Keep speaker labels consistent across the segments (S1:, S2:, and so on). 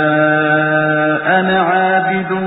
S1: عابد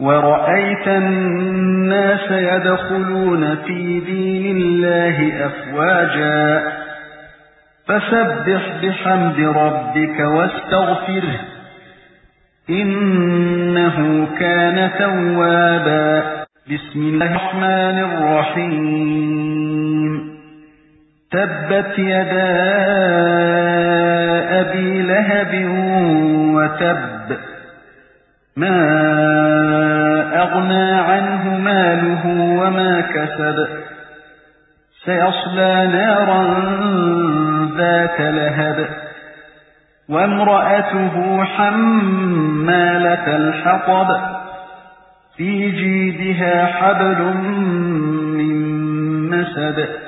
S1: ورأيت الناس يدخلون في دين الله أفواجا فسبح بحمد ربك واستغفره إنه كان توابا بسم الله الرحمن الرحيم تبت يدا أبي لهب وتب ما أغنى عنه ماله وما كسب. سيصلى نارا ذات لهب. وامرأته حمالة الحطب. في جيدها حبل من مسد.